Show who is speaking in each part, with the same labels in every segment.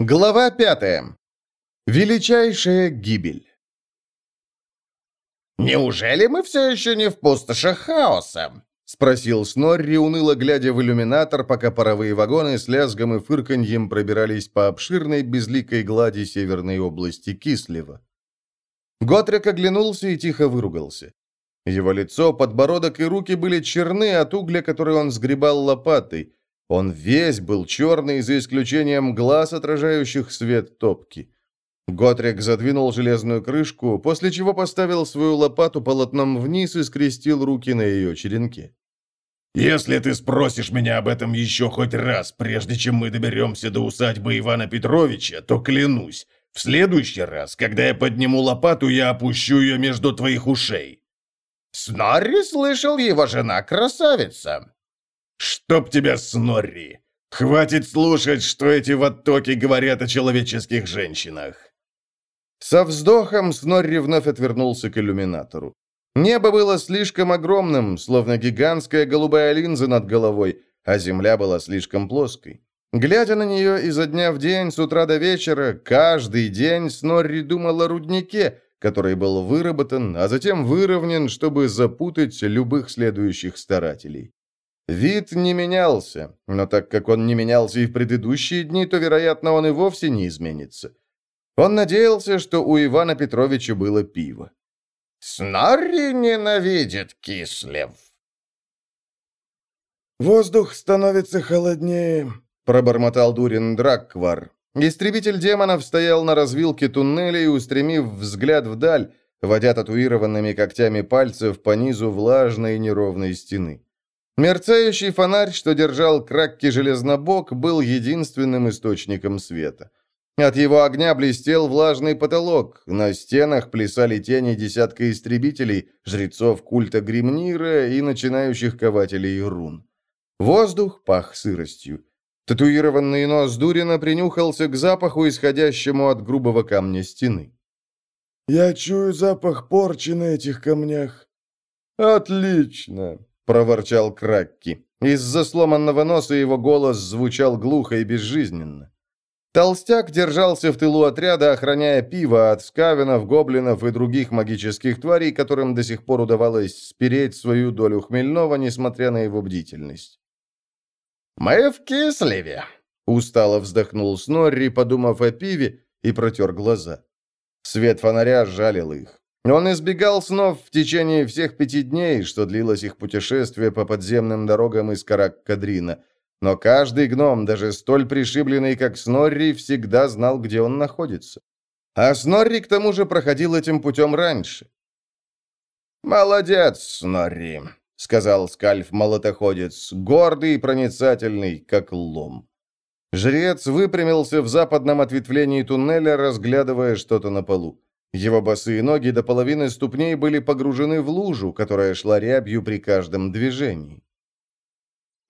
Speaker 1: Глава пятая. Величайшая гибель.
Speaker 2: «Неужели мы все еще не в пустошах хаоса?» — спросил Снорри, уныло глядя в иллюминатор, пока паровые вагоны с лязгом и фырканьем пробирались по обширной безликой глади северной области Кислева.
Speaker 1: Готрик оглянулся и тихо выругался. Его лицо, подбородок и руки были черны от угля, который он сгребал лопатой. Он весь был черный, за исключением глаз, отражающих свет топки. Готрик задвинул железную крышку, после чего поставил свою лопату полотном вниз и скрестил руки на ее черенке.
Speaker 3: «Если ты спросишь меня об этом еще хоть раз, прежде чем мы доберемся до усадьбы Ивана Петровича, то клянусь, в следующий раз, когда я подниму лопату, я опущу ее между твоих ушей».
Speaker 2: «Снорри слышал, его жена красавица».
Speaker 3: «Чтоб тебя, Снорри! Хватит слушать, что эти ваттоки говорят о человеческих женщинах!»
Speaker 1: Со вздохом Снорри вновь отвернулся к иллюминатору. Небо было слишком огромным, словно гигантская голубая линза над головой, а земля была слишком плоской. Глядя на нее изо дня в день, с утра до вечера, каждый день Снорри думал о руднике, который был выработан, а затем выровнен, чтобы запутать любых следующих старателей. Вид не менялся, но так как он не менялся и в предыдущие дни, то, вероятно, он и вовсе не изменится. Он надеялся, что у Ивана Петровича было пиво.
Speaker 2: «Снорри ненавидит Кислев».
Speaker 4: «Воздух становится холоднее», — пробормотал Дурин Дракквар.
Speaker 1: Истребитель демонов стоял на развилке туннеля и, устремив взгляд вдаль, водя татуированными когтями пальцев по низу влажной неровной стены. Мерцающий фонарь, что держал Кракки Железнобок, был единственным источником света. От его огня блестел влажный потолок, на стенах плясали тени десятка истребителей, жрецов культа Гримнира и начинающих кователей рун. Воздух пах сыростью. Татуированный нос Дурина принюхался к запаху, исходящему от грубого камня стены.
Speaker 4: «Я чую запах порчи на этих камнях».
Speaker 1: «Отлично!» — проворчал Кракки. Из-за сломанного носа его голос звучал глухо и безжизненно. Толстяк держался в тылу отряда, охраняя пиво от скавенов, гоблинов и других магических тварей, которым до сих пор удавалось спереть свою долю хмельного, несмотря на его бдительность.
Speaker 2: «Мы в Кислеве!»
Speaker 1: — устало вздохнул Снорри, подумав о пиве, и протер глаза. Свет фонаря жалил их. Он избегал снов в течение всех пяти дней, что длилось их путешествие по подземным дорогам из Карак-Кадрина — но каждый гном, даже столь пришибленный, как Снорри, всегда знал, где он находится. А Снорри, к тому же, проходил этим путем раньше.
Speaker 2: «Молодец, Снорри», — сказал скальф-молотоходец, гордый и проницательный, как лом.
Speaker 1: Жрец выпрямился в западном ответвлении туннеля, разглядывая что-то на полу. Его босые ноги до половины ступней были погружены в лужу, которая шла рябью при каждом движении.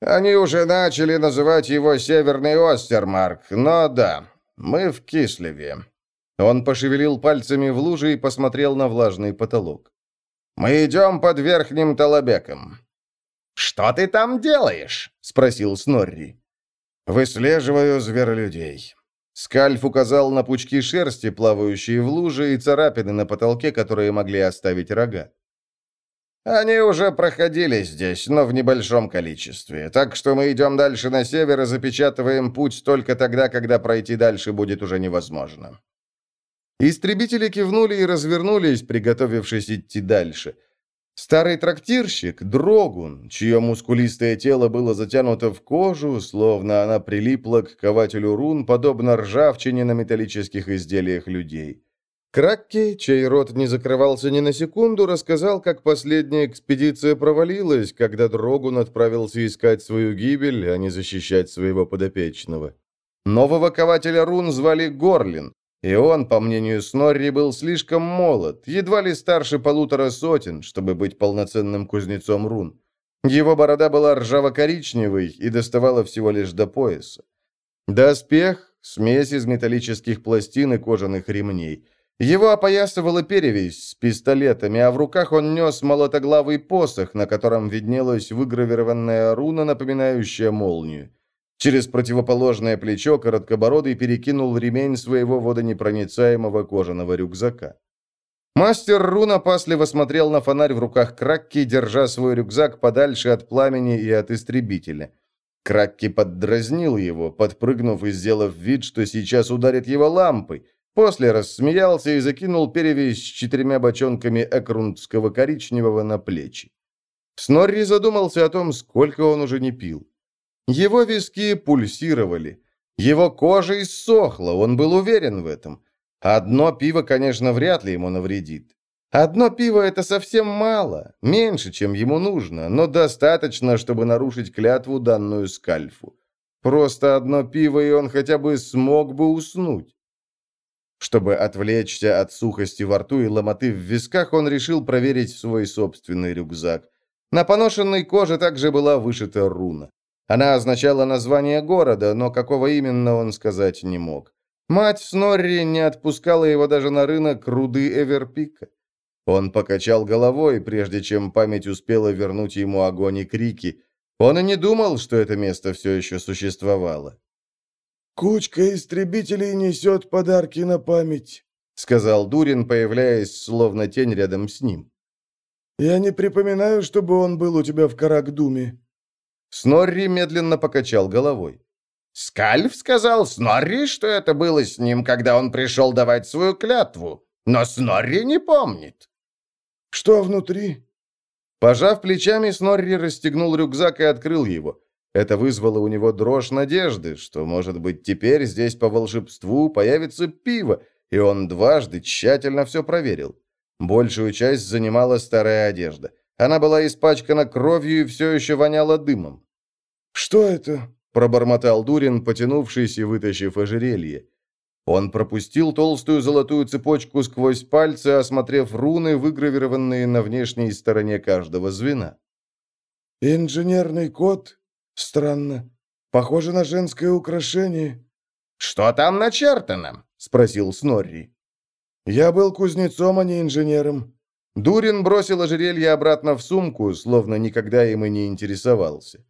Speaker 2: Они уже начали называть его Северный Остермарк, но да, мы в Кислеве».
Speaker 1: Он пошевелил пальцами в луже и посмотрел на влажный потолок.
Speaker 2: «Мы идем под Верхним Толобеком».
Speaker 1: «Что ты там делаешь?» — спросил Снорри.
Speaker 2: «Выслеживаю зверолюдей».
Speaker 1: Скальф указал на пучки шерсти, плавающие в луже, и царапины на потолке, которые могли оставить рога.
Speaker 2: Они уже проходили здесь, но в небольшом количестве. Так что мы идем дальше на север и запечатываем путь только тогда, когда пройти дальше будет уже невозможно».
Speaker 1: Истребители кивнули и развернулись, приготовившись идти дальше. Старый трактирщик, Дрогун, чье мускулистое тело было затянуто в кожу, словно она прилипла к кователю рун, подобно ржавчине на металлических изделиях людей. Кракки, чей рот не закрывался ни на секунду, рассказал, как последняя экспедиция провалилась, когда Дрогун отправился искать свою гибель, а не защищать своего подопечного. Нового кователя рун звали Горлин, и он, по мнению Снорри, был слишком молод, едва ли старше полутора сотен, чтобы быть полноценным кузнецом рун. Его борода была ржаво-коричневой и доставала всего лишь до пояса. Доспех — смесь из металлических пластин и кожаных ремней — его опоясывала перевязь с пистолетами, а в руках он нес молотоглавый посох, на котором виднелась выгравированная руна, напоминающая молнию. Через противоположное плечо короткобородый перекинул ремень своего водонепроницаемого кожаного рюкзака. Мастер Рун опасливо смотрел на фонарь в руках Кракки, держа свой рюкзак подальше от пламени и от истребителя. Кракки поддразнил его, подпрыгнув и сделав вид, что сейчас ударит его лампой. После рассмеялся и закинул перевязь с четырьмя бочонками экрундского коричневого на плечи. Снорри задумался о том, сколько он уже не пил. Его виски пульсировали. Его кожа иссохла, он был уверен в этом. Одно пиво, конечно, вряд ли ему навредит. Одно пиво – это совсем мало, меньше, чем ему нужно, но достаточно, чтобы нарушить клятву, данную Скальфу. Просто одно пиво, и он хотя бы смог бы уснуть. Чтобы отвлечься от сухости во рту и ломоты в висках, он решил проверить свой собственный рюкзак. На поношенной коже также была вышита руна. Она означала название города, но какого именно он сказать не мог. Мать Снорри не отпускала его даже на рынок руды Эверпика. Он покачал головой, прежде чем память успела вернуть ему огонь и крики. Он и не думал, что это место все еще существовало.
Speaker 4: «Кучка истребителей несет подарки на память», — сказал Дурин, появляясь словно тень рядом с ним. «Я не припоминаю, чтобы он был у тебя в Каракдуме».
Speaker 1: Снорри медленно покачал головой.
Speaker 2: Скальф сказал Снорри, что это было с ним, когда он пришел давать свою клятву, но Снорри не помнит.
Speaker 4: «Что внутри?»
Speaker 1: Пожав плечами, Снорри расстегнул рюкзак и открыл его. Это вызвало у него дрожь надежды, что, может быть, теперь здесь по волшебству появится пиво, и он дважды тщательно все проверил. Большую часть занимала старая одежда. Она была испачкана кровью и все еще воняла дымом.
Speaker 4: «Что это?»
Speaker 1: – пробормотал Дурин, потянувшись и вытащив ожерелье. Он пропустил толстую золотую цепочку сквозь пальцы, осмотрев руны, выгравированные на внешней стороне каждого звена.
Speaker 4: «Инженерный код Странно. Похоже на женское украшение.
Speaker 2: Что там начертано? Спросил Снорри.
Speaker 4: Я был кузнецом, а не инженером.
Speaker 1: Дурин бросил ожерелье обратно в сумку, словно никогда им и не интересовался.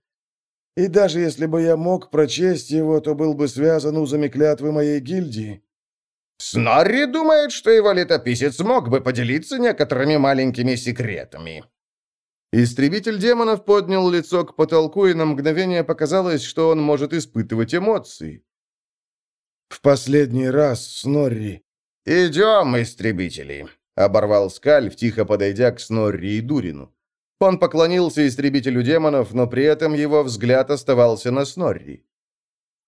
Speaker 4: И даже если бы я мог прочесть его, то был бы связан узами клятвы моей гильдии.
Speaker 2: Снорри думает, что его летописец мог бы поделиться некоторыми маленькими секретами.
Speaker 1: Истребитель демонов поднял лицо к потолку, и на мгновение показалось, что он может испытывать эмоции.
Speaker 4: «В последний раз, Снорри».
Speaker 2: «Идем, истребители», — оборвал Скальф, тихо подойдя к Снорри и Дурину.
Speaker 1: Он поклонился истребителю демонов, но при этом его взгляд оставался на Снорри.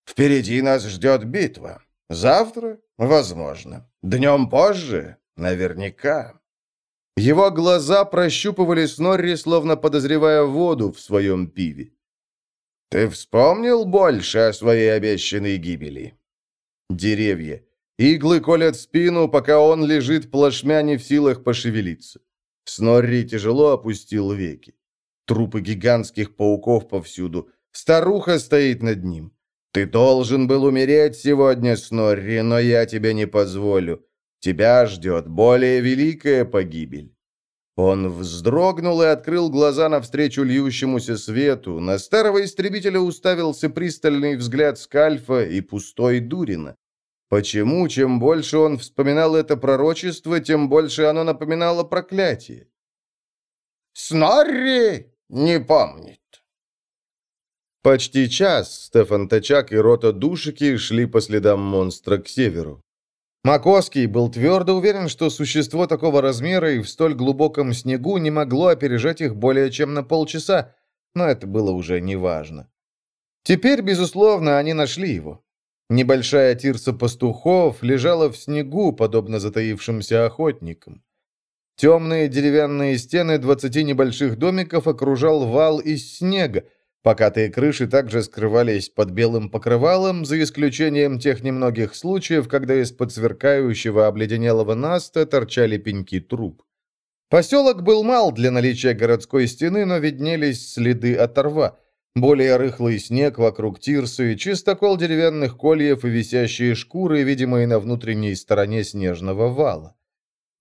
Speaker 2: «Впереди нас ждет битва. Завтра? Возможно. Днем позже? Наверняка».
Speaker 1: Его глаза прощупывали Снорри, словно подозревая воду в своем пиве.
Speaker 2: «Ты вспомнил больше о своей обещанной гибели?»
Speaker 1: Деревья. Иглы колят спину, пока он лежит плашмя не в силах пошевелиться. Снорри тяжело опустил веки. Трупы гигантских пауков повсюду. Старуха стоит над ним. «Ты должен был умереть сегодня, Снорри, но я тебе не позволю. Тебя ждет более великая погибель». Он вздрогнул и открыл глаза навстречу льющемуся свету. На старого истребителя уставился пристальный взгляд Скальфа и пустой Дурина. Почему, чем больше он вспоминал это пророчество, тем больше оно напоминало проклятие?
Speaker 2: «Снорри не помнит».
Speaker 1: Почти час Стефан Тачак и рота Душики шли по следам монстра к северу. Макоский был твердо уверен, что существо такого размера и в столь глубоком снегу не могло опережать их более чем на полчаса, но это было уже неважно. Теперь, безусловно, они нашли его. Небольшая тирса пастухов лежала в снегу, подобно затаившимся охотникам. Темные деревянные стены двадцати небольших домиков окружал вал из снега, Покатые крыши также скрывались под белым покрывалом, за исключением тех немногих случаев, когда из-под сверкающего обледенелого наста торчали пеньки труб. Поселок был мал для наличия городской стены, но виднелись следы от рва. Более рыхлый снег вокруг тирсы, чистокол деревянных кольев и висящие шкуры, видимые на внутренней стороне снежного вала.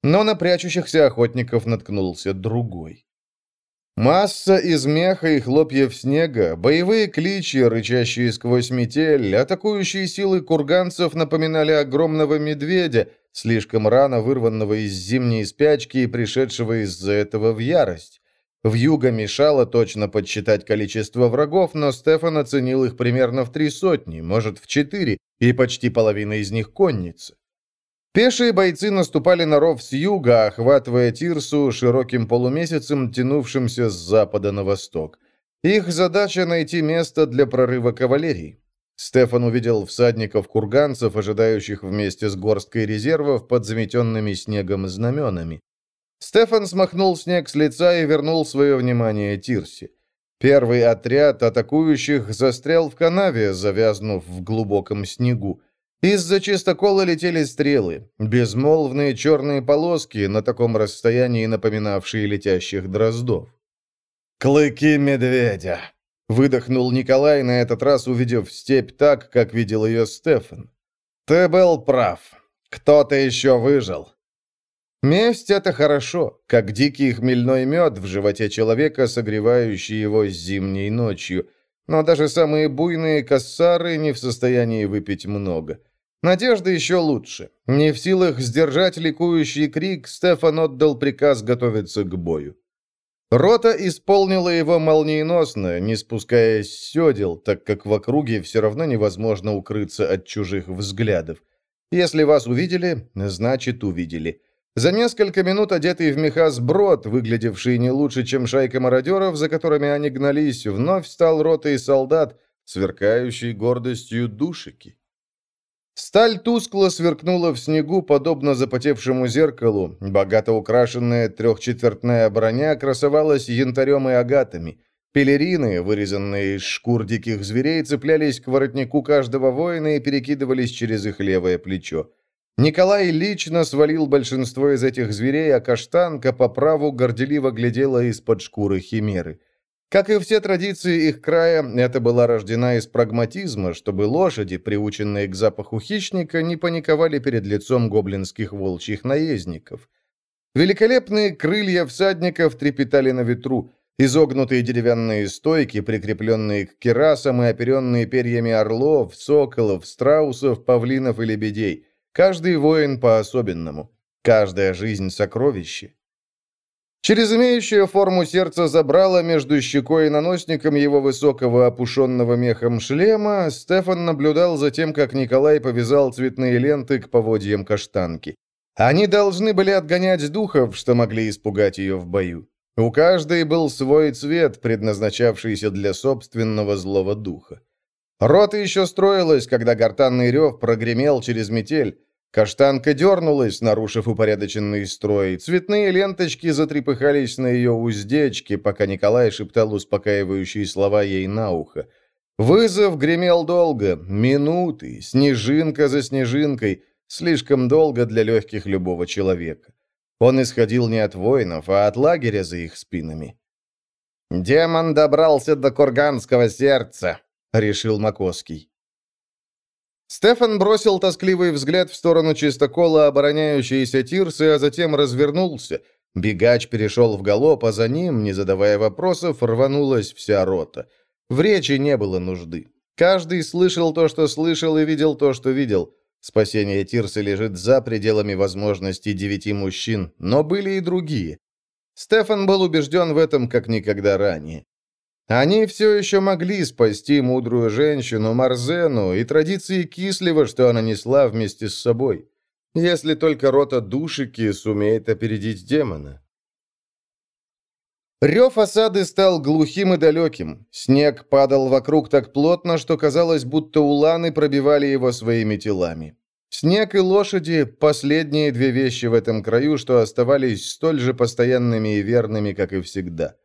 Speaker 1: Но на прячущихся охотников наткнулся другой. Масса из меха и хлопьев снега, боевые кличи, рычащие сквозь метель, атакующие силы курганцев напоминали огромного медведя, слишком рано вырванного из зимней спячки и пришедшего из-за этого в ярость. Вьюга мешало точно подсчитать количество врагов, но Стефан оценил их примерно в три сотни, может, в четыре, и почти половина из них конница. Пешие бойцы наступали на ров с юга, охватывая Тирсу широким полумесяцем, тянувшимся с запада на восток. Их задача — найти место для прорыва кавалерии. Стефан увидел всадников-курганцев, ожидающих вместе с горсткой резервов под заметенными снегом знаменами. Стефан смахнул снег с лица и вернул свое внимание Тирсе. Первый отряд атакующих застрял в канаве, завязнув в глубоком снегу. Из-за чистокола летели стрелы, безмолвные черные полоски, на таком расстоянии напоминавшие летящих дроздов. «Клыки медведя!» — выдохнул Николай, на этот раз увидев степь так, как видел ее Стефан. «Ты был прав. Кто-то еще выжил». Месть — это хорошо, как дикий хмельной мед в животе человека, согревающий его зимней ночью. Но даже самые буйные кассары не в состоянии выпить много. Надежда еще лучше. Не в силах сдержать ликующий крик, Стефан отдал приказ готовиться к бою. Рота исполнила его молниеносно, не спускаясь с седел, так как в округе все равно невозможно укрыться от чужих взглядов. Если вас увидели, значит увидели. За несколько минут одетый в меха сброд, выглядевший не лучше, чем шайка мародеров, за которыми они гнались, вновь стал ротой солдат, сверкающий гордостью душики. Сталь тускло сверкнула в снегу, подобно запотевшему зеркалу. Богато украшенная трехчетвертная броня красовалась янтарем и агатами. Пелерины, вырезанные из шкур диких зверей, цеплялись к воротнику каждого воина и перекидывались через их левое плечо. Николай лично свалил большинство из этих зверей, а каштанка по праву горделиво глядела из-под шкуры химеры. Как и все традиции их края, это была рождена из прагматизма, чтобы лошади, приученные к запаху хищника, не паниковали перед лицом гоблинских волчьих наездников. Великолепные крылья всадников трепетали на ветру, изогнутые деревянные стойки, прикрепленные к керасам и оперенные перьями орлов, соколов, страусов, павлинов и лебедей. Каждый воин по-особенному, каждая жизнь сокровище. Через имеющее форму сердце забрало между щекой и наносником его высокого опушенного мехом шлема, Стефан наблюдал за тем, как Николай повязал цветные ленты к поводьям каштанки. Они должны были отгонять духов, что могли испугать ее в бою. У каждой был свой цвет, предназначавшийся для собственного злого духа. Рота еще строилась, когда гортанный рев прогремел через метель, Каштанка дернулась, нарушив упорядоченный строй. Цветные ленточки затрепыхались на ее уздечке, пока Николай шептал успокаивающие слова ей на ухо. Вызов гремел долго, минуты, снежинка за снежинкой, слишком долго для легких любого человека. Он исходил не от воинов, а от лагеря за их спинами. «Демон добрался до курганского сердца», — решил Макоский. Стефан бросил тоскливый взгляд в сторону чистокола обороняющейся Тирсы, а затем развернулся. Бегач перешел в галоп, а за ним, не задавая вопросов, рванулась вся рота. В речи не было нужды. Каждый слышал то, что слышал, и видел то, что видел. Спасение Тирсы лежит за пределами возможностей девяти мужчин, но были и другие. Стефан был убежден в этом как никогда ранее. Они все еще могли спасти мудрую женщину Марзену и традиции Кислева, что она несла вместе с собой. Если только рота душики сумеет опередить демона. Рев осады стал глухим и далеким. Снег падал вокруг так плотно, что казалось, будто уланы пробивали его своими телами. Снег и лошади – последние две вещи в этом краю, что оставались столь же постоянными и верными, как и всегда.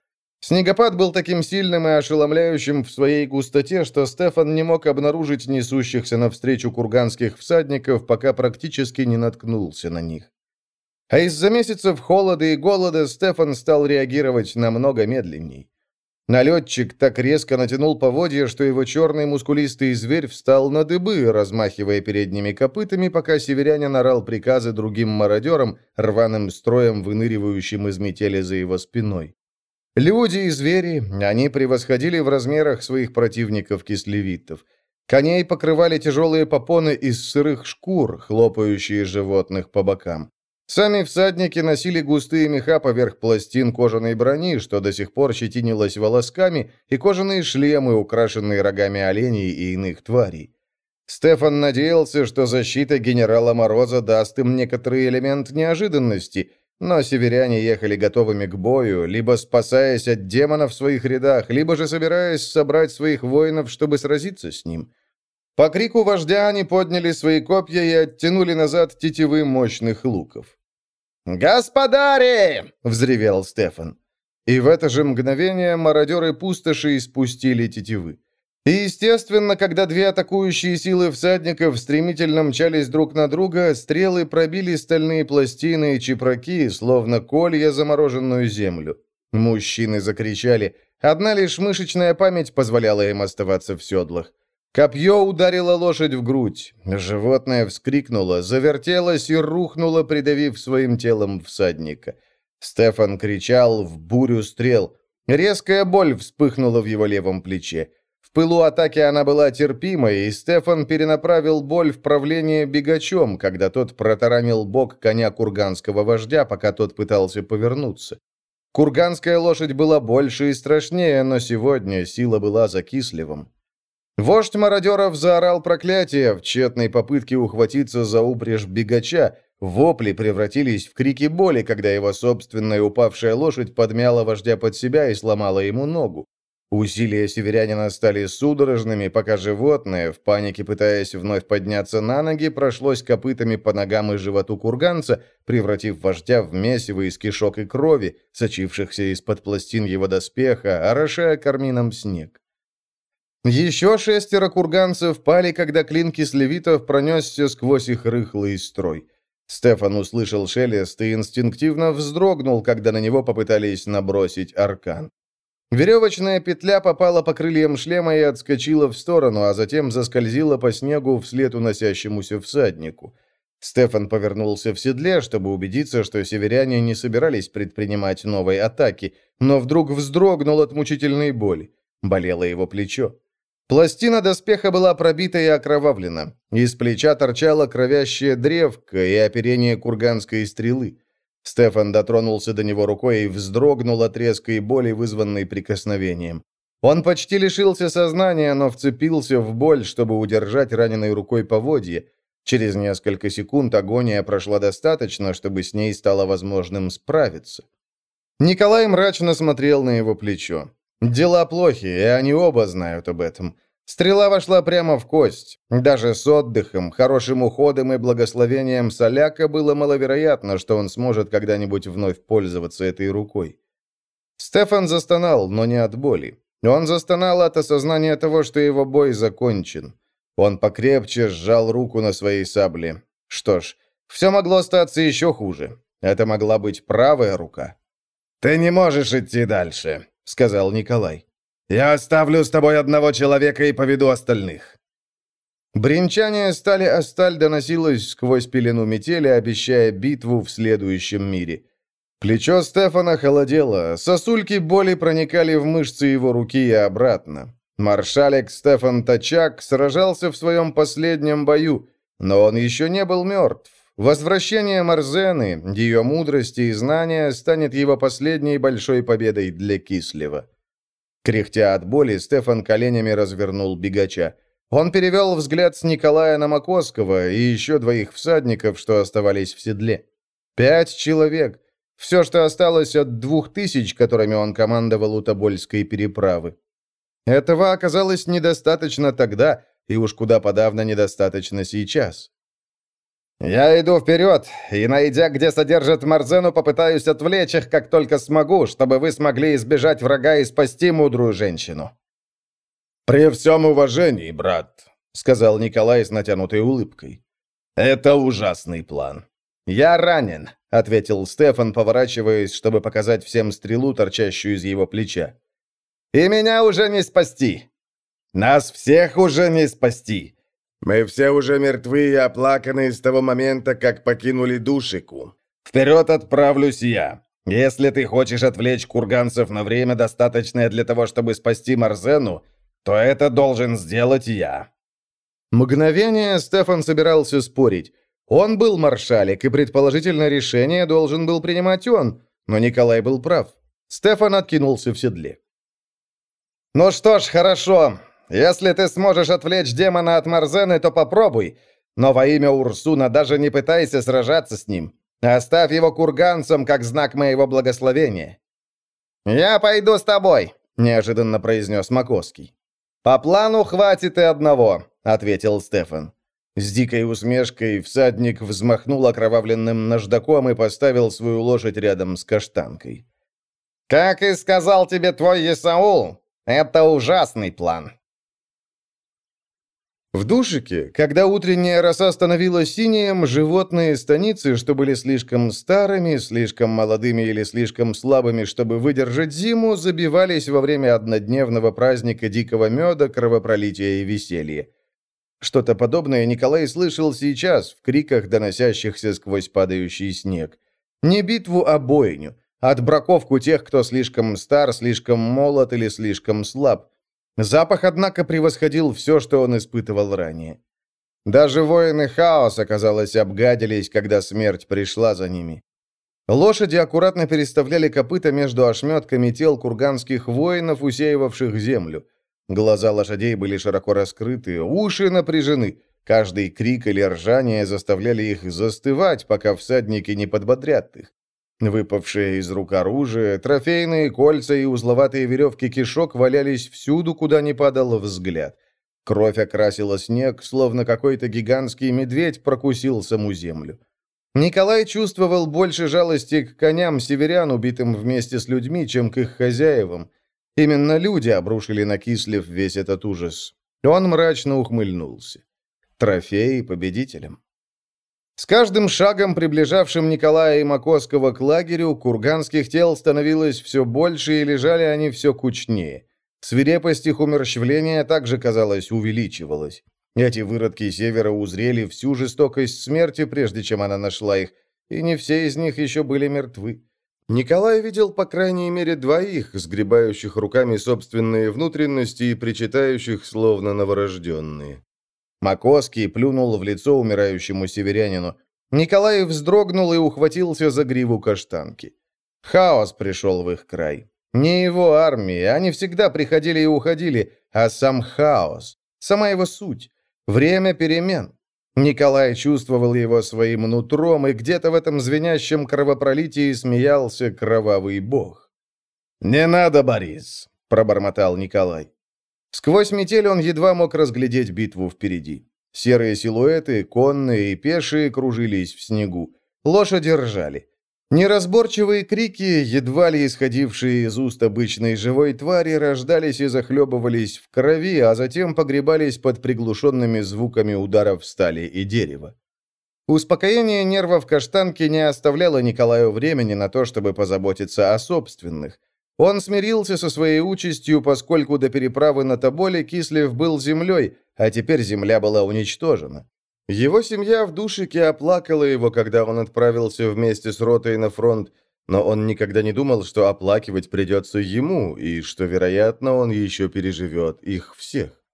Speaker 1: Снегопад был таким сильным и ошеломляющим в своей густоте, что Стефан не мог обнаружить несущихся навстречу курганских всадников, пока практически не наткнулся на них. А из-за месяцев холода и голода Стефан стал реагировать намного медленней. Налетчик так резко натянул поводья, что его черный мускулистый зверь встал на дыбы, размахивая передними копытами, пока северянин орал приказы другим мародерам, рваным строем выныривающим из метели за его спиной. Люди и звери, они превосходили в размерах своих противников-кислевитов. Коней покрывали тяжелые попоны из сырых шкур, хлопающие животных по бокам. Сами всадники носили густые меха поверх пластин кожаной брони, что до сих пор щетинилось волосками, и кожаные шлемы, украшенные рогами оленей и иных тварей. Стефан надеялся, что защита генерала Мороза даст им некоторый элемент неожиданности, но северяне ехали готовыми к бою, либо спасаясь от демона в своих рядах, либо же собираясь собрать своих воинов, чтобы сразиться с ним. По крику вождя они подняли свои копья и оттянули назад тетивы мощных луков. «Господари!» — взревел Стефан. И в это же мгновение мародеры пустоши испустили тетивы. И, естественно, когда две атакующие силы всадников стремительно мчались друг на друга, стрелы пробили стальные пластины и чепраки, словно колья замороженную землю. Мужчины закричали. Одна лишь мышечная память позволяла им оставаться в седлах. Копье ударило лошадь в грудь. Животное вскрикнуло, завертелось и рухнуло, придавив своим телом всадника. Стефан кричал в бурю стрел. Резкая боль вспыхнула в его левом плече. Пылу атаки она была терпимой, и Стефан перенаправил боль в правление бегачом, когда тот протаранил бок коня курганского вождя, пока тот пытался повернуться. Курганская лошадь была больше и страшнее, но сегодня сила была за Кислевым. Вождь мародеров заорал проклятие в тщетной попытке ухватиться за упряжь бегача. Вопли превратились в крики боли, когда его собственная упавшая лошадь подмяла вождя под себя и сломала ему ногу. Усилия северянина стали судорожными, пока животное, в панике пытаясь вновь подняться на ноги, прошлось копытами по ногам и животу курганца, превратив вождя в месиво из кишок и крови, сочившихся из-под пластин его доспеха, орошая кармином снег. Еще шестеро курганцев пали, когда клин кислевитов пронесся сквозь их рыхлый строй. Стефан услышал шелест и инстинктивно вздрогнул, когда на него попытались набросить аркан. Веревочная петля попала по крыльям шлема и отскочила в сторону, а затем заскользила по снегу вслед уносящемуся всаднику. Стефан повернулся в седле, чтобы убедиться, что северяне не собирались предпринимать новой атаки, но вдруг вздрогнул от мучительной боли. Болело его плечо. Пластина доспеха была пробита и окровавлена. Из плеча торчала кровящая древка и оперение курганской стрелы. Стефан дотронулся до него рукой и вздрогнул от резкой боли, вызванной прикосновением. Он почти лишился сознания, но вцепился в боль, чтобы удержать раненой рукой поводье. Через несколько секунд агония прошла достаточно, чтобы с ней стало возможным справиться. Николай мрачно смотрел на его плечо. Дела плохи, и они оба знают об этом. Стрела вошла прямо в кость. Даже с отдыхом, хорошим уходом и благословением Соляка было маловероятно, что он сможет когда-нибудь вновь пользоваться этой рукой. Стефан застонал, но не от боли. Он застонал от осознания того, что его бой закончен. Он покрепче сжал руку на своей сабле. Что ж, все могло остаться еще хуже. Это могла быть правая рука. «Ты не можешь идти дальше», — сказал Николай. «Я оставлю с тобой одного человека и поведу остальных». Бринчание стали о сталь доносилось сквозь пелену метели, обещая битву в следующем мире. Плечо Стефана холодело, сосульки боли проникали в мышцы его руки и обратно. Маршалек Стефан Тачак сражался в своем последнем бою, но он еще не был мертв. Возвращение Марзены, ее мудрости и знания станет его последней большой победой для Кислева. Кряхтя от боли, Стефан коленями развернул бегача. Он перевел взгляд с Николая на Макоскова и еще двоих всадников, что оставались в седле. Пять человек. Все, что осталось от двух тысяч, которыми он командовал у Тобольской переправы. Этого оказалось недостаточно тогда, и уж куда подавно недостаточно сейчас. «Я иду вперед, и, найдя, где содержат Марзену, попытаюсь отвлечь их, как только смогу, чтобы вы смогли избежать врага и спасти мудрую женщину».
Speaker 3: «При всем уважении, брат», — сказал Николай с натянутой улыбкой. «Это ужасный план».
Speaker 1: «Я ранен», — ответил Стефан, поворачиваясь, чтобы показать всем стрелу, торчащую из его плеча. «И меня уже не спасти!»
Speaker 3: «Нас всех уже не спасти!»
Speaker 2: Мы все уже мертвы и оплаканы с того момента, как покинули Душику.
Speaker 3: Вперед отправлюсь я.
Speaker 2: Если ты хочешь отвлечь курганцев на время, достаточное для того, чтобы спасти Марзену, то это должен сделать я».
Speaker 1: Мгновение Стефан собирался спорить. Он был маршалик, и предположительно решение должен был принимать он, но Николай был прав. Стефан откинулся в седле.
Speaker 2: «Ну что ж, хорошо. Если ты сможешь отвлечь демона от Марзены, то попробуй. Но во имя Урсуна даже не пытайся сражаться с ним. Оставь его курганцам как знак моего благословения». «Я пойду с тобой», — неожиданно произнес Маковский. «По плану хватит и одного», — ответил Стефан.
Speaker 1: С дикой усмешкой всадник взмахнул окровавленным наждаком и поставил свою лошадь рядом с каштанкой.
Speaker 2: «Как и сказал тебе твой Исаул, это ужасный план.
Speaker 1: В душике, когда утренняя роса становилась синим, животные станицы, что были слишком старыми, слишком молодыми или слишком слабыми, чтобы выдержать зиму, забивались во время однодневного праздника дикого меда, кровопролития и веселья. Что-то подобное Николай слышал сейчас в криках, доносящихся сквозь падающий снег. Не битву, а бойню. Отбраковку тех, кто слишком стар, слишком молод или слишком слаб. Запах, однако, превосходил все, что он испытывал ранее. Даже воины хаоса, казалось, обгадились, когда смерть пришла за ними. Лошади аккуратно переставляли копыта между ошметками тел курганских воинов, усеивавших землю. Глаза лошадей были широко раскрыты, уши напряжены. Каждый крик или ржание заставляли их застывать, пока всадники не подбодрят их. Выпавшие из рук оружие, трофейные кольца и узловатые веревки кишок валялись всюду, куда не падал взгляд. Кровь окрасила снег, словно какой-то гигантский медведь прокусил саму землю. Николай чувствовал больше жалости к коням северян, убитым вместе с людьми, чем к их хозяевам. Именно люди обрушили на Кислев весь этот ужас. Он мрачно ухмыльнулся. Трофеи победителям. С каждым шагом, приближавшим Николая и Макосского к лагерю, курганских тел становилось все больше, и лежали они все кучнее. Свирепость их умерщвления также, казалось, увеличивалась. Эти выродки севера узрели всю жестокость смерти, прежде чем она нашла их, и не все из них еще были мертвы. Николай видел по крайней мере двоих, сгребающих руками собственные внутренности и причитающих, словно новорожденные. Макоский плюнул в лицо умирающему северянину. Николай вздрогнул и ухватился за гриву каштанки. Хаос пришел в их край. Не его армии, они всегда приходили и уходили, а сам хаос, сама его суть, время перемен. Николай чувствовал его своим нутром, и где-то в этом звенящем кровопролитии смеялся кровавый бог.
Speaker 2: «Не надо, Борис!» — пробормотал Николай.
Speaker 1: Сквозь метель он едва мог разглядеть битву впереди. Серые силуэты, конные и пешие, кружились в снегу. Лошади ржали. Неразборчивые крики, едва ли исходившие из уст обычной живой твари, рождались и захлебывались в крови, а затем погребались под приглушенными звуками ударов стали и дерева. Успокоение нервов каштанки не оставляло Николаю времени на то, чтобы позаботиться о собственных. Он смирился со своей участью, поскольку до переправы на Тоболе Кислев был землей, а теперь земля была уничтожена. Его семья в душике оплакала его, когда он отправился вместе с ротой на фронт, но он никогда не думал, что оплакивать придется ему, и что, вероятно, он еще переживет их всех.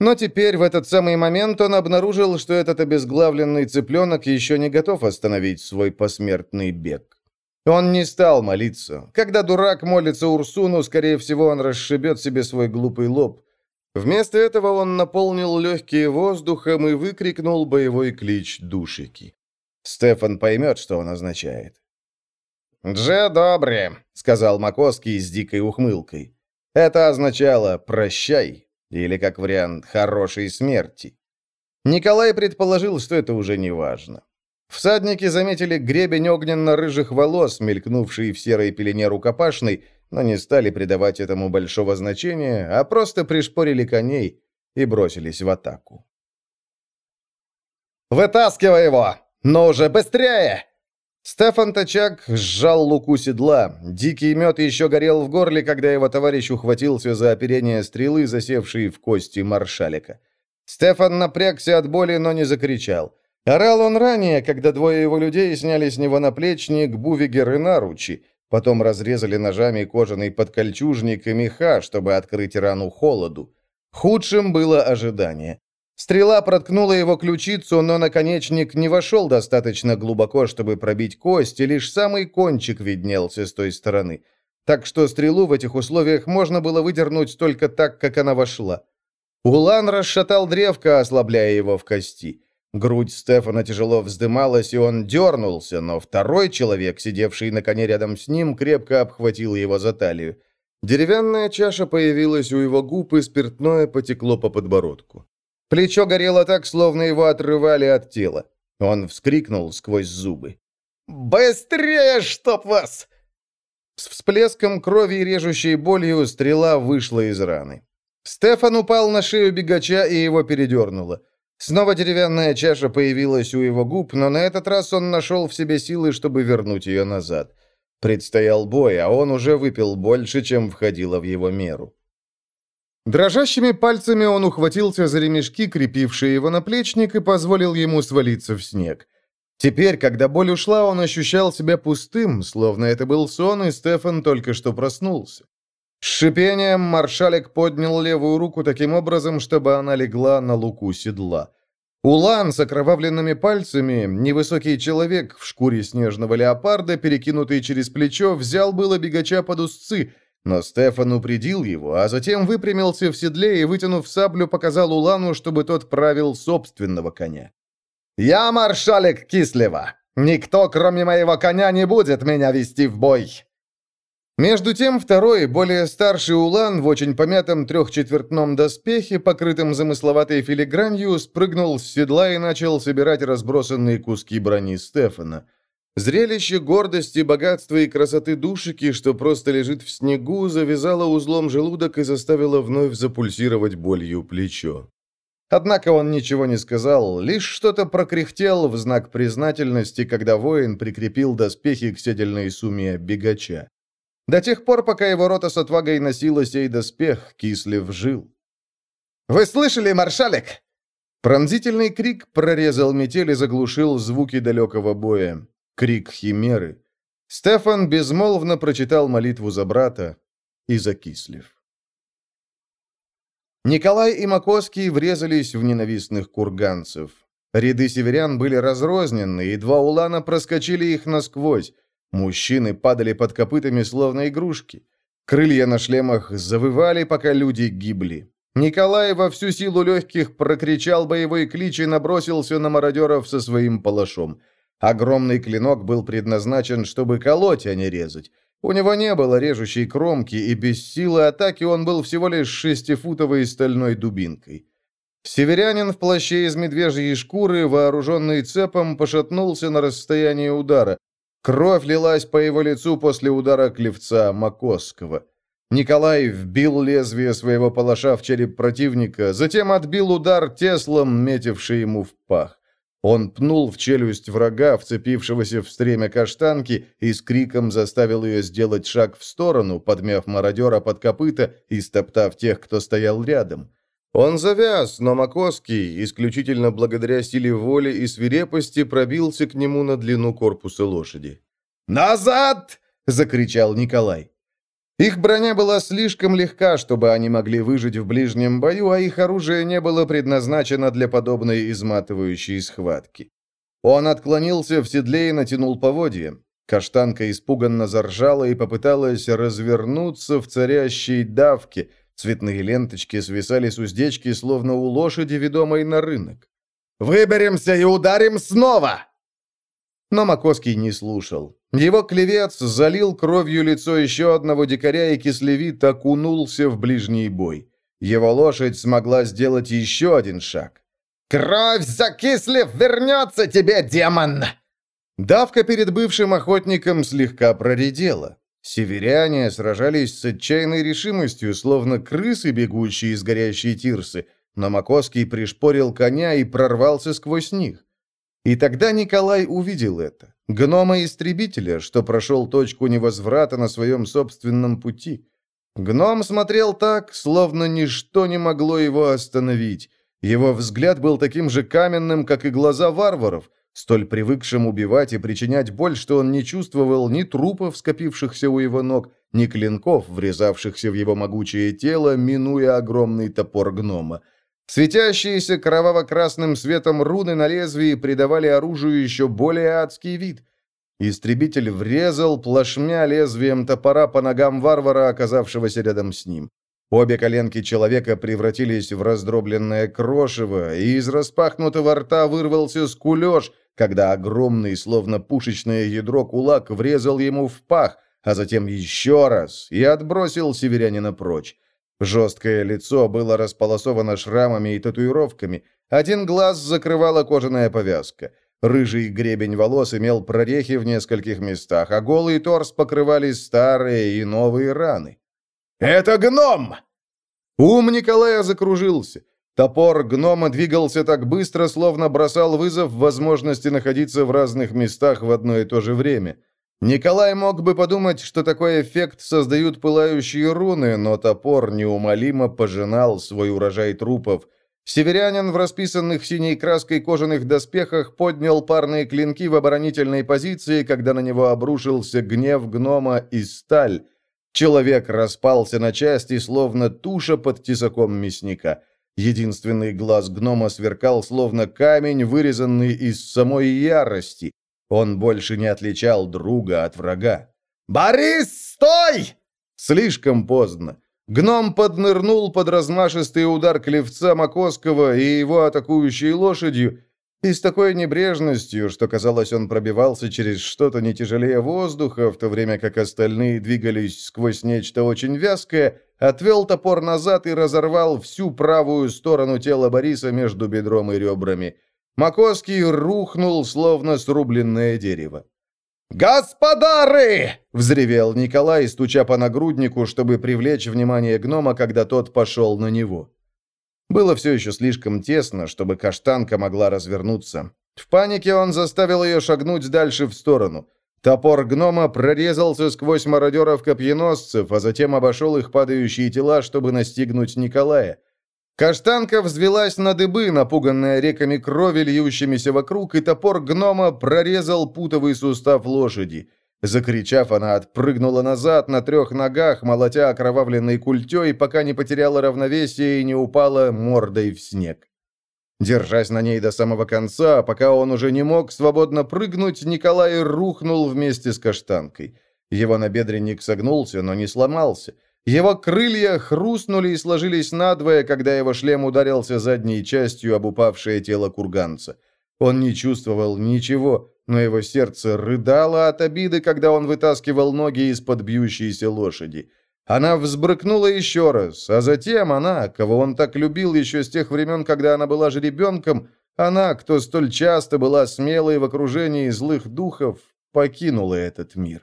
Speaker 1: Но теперь, в этот самый момент, он обнаружил, что этот обезглавленный цыпленок еще не готов остановить свой посмертный бег. Он не стал молиться. Когда дурак молится Урсуну, скорее всего, он расшибет себе свой глупый лоб. Вместо этого он наполнил легкие воздухом и выкрикнул боевой клич душики. Стефан поймет, что он означает.
Speaker 2: «Дже добре», — сказал Макоский с дикой ухмылкой. Это означало «прощай» или, как вариант, «хорошей смерти».
Speaker 1: Николай предположил, что это уже не важно. Всадники заметили гребень огненно-рыжих волос, мелькнувший в серой пелене рукопашной, но не стали придавать этому большого значения, а просто пришпорили коней и бросились в атаку.
Speaker 2: «Вытаскивай его! Ну уже быстрее!»
Speaker 1: Стефан Тачак сжал луку седла. Дикий мед еще горел в горле, когда его товарищ ухватился за оперение стрелы, засевшей в кости маршалика. Стефан напрягся от боли, но не закричал. Орал он ранее, когда двое его людей сняли с него наплечник, бувигер и наручи, потом разрезали ножами кожаный подкольчужник и меха, чтобы открыть рану холоду. Худшим было ожидание. Стрела проткнула его ключицу, но наконечник не вошел достаточно глубоко, чтобы пробить кость, и лишь самый кончик виднелся с той стороны. Так что стрелу в этих условиях можно было выдернуть только так, как она вошла. Улан расшатал древко, ослабляя его в кости. Грудь Стефана тяжело вздымалась, и он дернулся, но второй человек, сидевший на коне рядом с ним, крепко обхватил его за талию. Деревянная чаша появилась у его губ, и спиртное потекло по подбородку. Плечо горело так, словно его отрывали от тела. Он вскрикнул сквозь зубы. «Быстрее, чтоб вас!» С всплеском крови и режущей болью стрела вышла из раны. Стефан упал на шею бегача, и его передернуло. Снова деревянная чаша появилась у его губ, но на этот раз он нашел в себе силы, чтобы вернуть ее назад. Предстоял бой, а он уже выпил больше, чем входило в его меру. Дрожащими пальцами он ухватился за ремешки, крепившие его наплечник, и позволил ему свалиться в снег. Теперь, когда боль ушла, он ощущал себя пустым, словно это был сон, и Стефан только что проснулся. С шипением маршалик поднял левую руку таким образом, чтобы она легла на луку седла. Улан с окровавленными пальцами, невысокий человек в шкуре снежного леопарда, перекинутый через плечо, взял было бегача под узцы, но Стефан упредил его, а затем выпрямился в седле и, вытянув саблю, показал Улану, чтобы тот правил собственного коня. «Я маршалик Кислева. Никто, кроме моего коня, не будет меня вести в бой!» Между тем, второй, более старший Улан в очень помятом трехчетвертном доспехе, покрытом замысловатой филигранью, спрыгнул с седла и начал собирать разбросанные куски брони Стефана. Зрелище гордости, богатства и красоты душики, что просто лежит в снегу, завязало узлом желудок и заставило вновь запульсировать болью плечо. Однако он ничего не сказал, лишь что-то прокряхтел в знак признательности, когда воин прикрепил доспехи к седельной сумме бегача. До тех пор, пока его рота с отвагой носила сей доспех, Кислев жил. «Вы слышали, маршалик?» Пронзительный крик прорезал метель и заглушил звуки далекого боя. Крик химеры. Стефан безмолвно прочитал молитву за брата и за Кислев. Николай и Макоский врезались в ненавистных курганцев. Ряды северян были разрознены, и два улана проскочили их насквозь. Мужчины падали под копытами, словно игрушки. Крылья на шлемах завывали, пока люди гибли. Николай во всю силу легких прокричал боевой клич и набросился на мародеров со своим палашом. Огромный клинок был предназначен, чтобы колоть, а не резать. У него не было режущей кромки, и без силы атаки он был всего лишь шестифутовой стальной дубинкой. Северянин в плаще из медвежьей шкуры, вооруженный цепом, пошатнулся на расстоянии удара. Кровь лилась по его лицу после удара клевца Макосского. Николай вбил лезвие своего палаша в череп противника, затем отбил удар теслом, метивший ему в пах. Он пнул в челюсть врага, вцепившегося в стремя каштанки, и с криком заставил ее сделать шаг в сторону, подмяв мародера под копыта и стоптав тех, кто стоял рядом. Он завяз, но Макоский, исключительно благодаря силе воли и свирепости, пробился к нему на длину корпуса лошади. «Назад!» — закричал Николай. Их броня была слишком легка, чтобы они могли выжить в ближнем бою, а их оружие не было предназначено для подобной изматывающей схватки. Он отклонился в седле и натянул поводья. Каштанка испуганно заржала и попыталась развернуться в царящей давке. Цветные ленточки свисали с уздечки, словно у лошади, ведомой на рынок. «Выберемся и ударим снова!» Но Макоский не слушал. Его клевец залил кровью лицо еще одного дикаря, и кислевит окунулся в ближний бой. Его лошадь смогла сделать еще один шаг. «Кровь закислив вернется тебе, демон!» Давка перед бывшим охотником слегка проредела. Северяне сражались с отчаянной решимостью, словно крысы, бегущие из горящей тирсы, но Макоский пришпорил коня и прорвался сквозь них. И тогда Николай увидел это. Гнома-истребителя, что прошел точку невозврата на своем собственном пути. Гном смотрел так, словно ничто не могло его остановить, Его взгляд был таким же каменным, как и глаза варваров, столь привыкшим убивать и причинять боль, что он не чувствовал ни трупов, скопившихся у его ног, ни клинков, врезавшихся в его могучее тело, минуя огромный топор гнома. Светящиеся кроваво-красным светом руны на лезвии придавали оружию еще более адский вид. Истребитель врезал плашмя лезвием топора по ногам варвара, оказавшегося рядом с ним. Обе коленки человека превратились в раздробленное крошево, и из распахнутого рта вырвался скулеж, когда огромный, словно пушечное ядро, кулак врезал ему в пах, а затем еще раз и отбросил северянина прочь. Жесткое лицо было располосовано шрамами и татуировками. Один глаз закрывала кожаная повязка. Рыжий гребень волос имел прорехи в нескольких местах, а голый торс покрывали старые и новые раны.
Speaker 3: «Это гном!»
Speaker 1: Ум Николая закружился. Топор гнома двигался так быстро, словно бросал вызов возможности находиться в разных местах в одно и то же время. Николай мог бы подумать, что такой эффект создают пылающие руны, но топор неумолимо пожинал свой урожай трупов. Северянин в расписанных синей краской кожаных доспехах поднял парные клинки в оборонительной позиции, когда на него обрушился гнев гнома и сталь. Человек распался на части, словно туша под тесаком мясника. Единственный глаз гнома сверкал, словно камень, вырезанный из самой ярости. Он больше не отличал друга от врага.
Speaker 3: «Борис, стой!»
Speaker 1: Слишком поздно. Гном поднырнул под размашистый удар клевца Макоскова и его атакующей лошадью, и с такой небрежностью, что, казалось, он пробивался через что-то не тяжелее воздуха, в то время как остальные двигались сквозь нечто очень вязкое, отвел топор назад и разорвал всю правую сторону тела Бориса между бедром и ребрами. Макоский рухнул, словно срубленное дерево.
Speaker 3: «Господары!»
Speaker 1: — взревел Николай, стуча по нагруднику, чтобы привлечь внимание гнома, когда тот пошел на него. Было все еще слишком тесно, чтобы каштанка могла развернуться. В панике он заставил ее шагнуть дальше в сторону. Топор гнома прорезался сквозь мародеров-копьеносцев, а затем обошел их падающие тела, чтобы настигнуть Николая. Каштанка взвелась на дыбы, напуганная реками крови, льющимися вокруг, и топор гнома прорезал путовый сустав лошади. Закричав, она отпрыгнула назад на трех ногах, молотя окровавленной культей, пока не потеряла равновесие и не упала мордой в снег. Держась на ней до самого конца, пока он уже не мог свободно прыгнуть, Николай рухнул вместе с каштанкой. Его набедренник согнулся, но не сломался. Его крылья хрустнули и сложились надвое, когда его шлем ударился задней частью об упавшее тело курганца. Он не чувствовал ничего, но его сердце рыдало от обиды, когда он вытаскивал ноги из-под бьющейся лошади. Она взбрыкнула еще раз, а затем она, кого он так любил еще с тех времен, когда она была жеребенком, она, кто столь часто была смелой в окружении злых духов, покинула этот мир.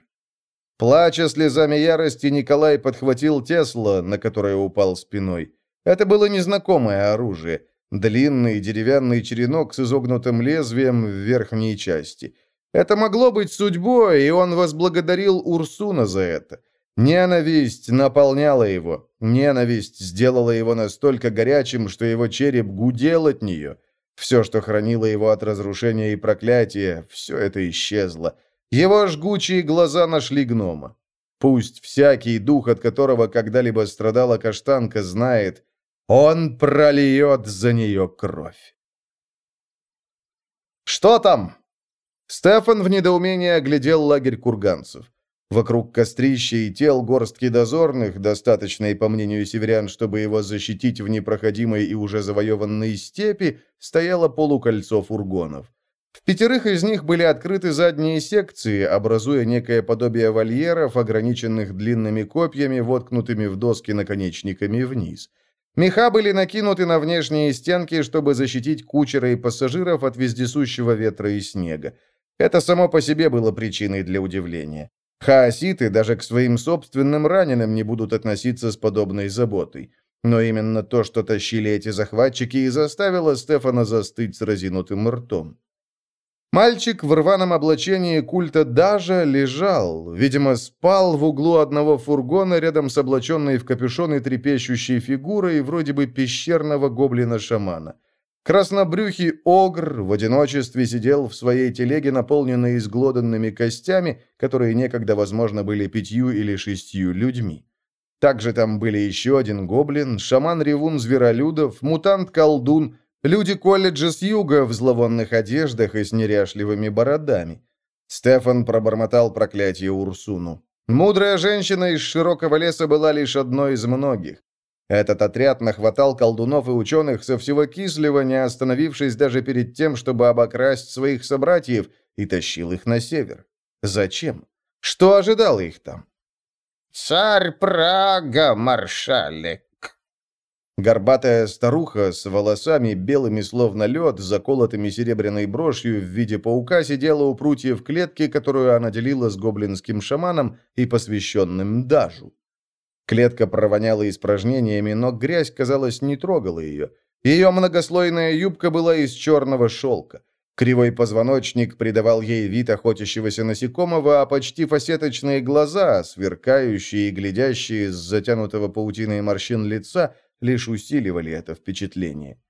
Speaker 1: Плача слезами ярости, Николай подхватил Тесла, на которое упал спиной. Это было незнакомое оружие. Длинный деревянный черенок с изогнутым лезвием в верхней части. Это могло быть судьбой, и он возблагодарил Урсуна за это. Ненависть наполняла его. Ненависть сделала его настолько горячим, что его череп гудел от нее. Все, что хранило его от разрушения и проклятия, все это исчезло. Его жгучие глаза нашли гнома. Пусть всякий дух, от которого когда-либо страдала каштанка, знает, он прольет за нее кровь. «Что там?» Стефан в недоумении оглядел лагерь курганцев. Вокруг кострища и тел горстки дозорных, достаточной, по мнению северян, чтобы его защитить в непроходимой и уже завоеванной степи, стояло полукольцо фургонов. В пятерых из них были открыты задние секции, образуя некое подобие вольеров, ограниченных длинными копьями, воткнутыми в доски наконечниками вниз. Меха были накинуты на внешние стенки, чтобы защитить кучера и пассажиров от вездесущего ветра и снега. Это само по себе было причиной для удивления. Хаоситы даже к своим собственным раненым не будут относиться с подобной заботой. Но именно то, что тащили эти захватчики, и заставило Стефана застыть с разинутым ртом. Мальчик в рваном облачении культа Дажа лежал, видимо, спал в углу одного фургона рядом с облаченной в капюшон и трепещущей фигурой вроде бы пещерного гоблина-шамана. Краснобрюхий огр в одиночестве сидел в своей телеге, наполненной изглоданными костями, которые некогда, возможно, были пятью или шестью людьми. Также там были еще один гоблин, шаман-ревун зверолюдов, мутант-колдун, люди колледжа с юга в зловонных одеждах и с неряшливыми бородами. Стефан пробормотал проклятие Урсуну. Мудрая женщина из широкого леса была лишь одной из многих. Этот отряд нахватал колдунов и ученых со всего Кислева, не остановившись даже перед тем, чтобы обокрасть своих собратьев, и тащил их на север. Зачем? Что ожидало их там?
Speaker 5: «Царь Прага, маршалик!»
Speaker 1: Горбатая старуха с волосами белыми словно лед, заколотыми серебряной брошью в виде паука сидела у прутьев клетки, которую она делила с гоблинским шаманом и посвященным Дажу. Клетка провоняла испражнениями, но грязь, казалось, не трогала ее. Ее многослойная юбка была из черного шелка. Кривой позвоночник придавал ей вид охотящегося насекомого, а почти фасеточные глаза, сверкающие и глядящие с затянутого паутиной морщин лица, лишь усиливали это впечатление.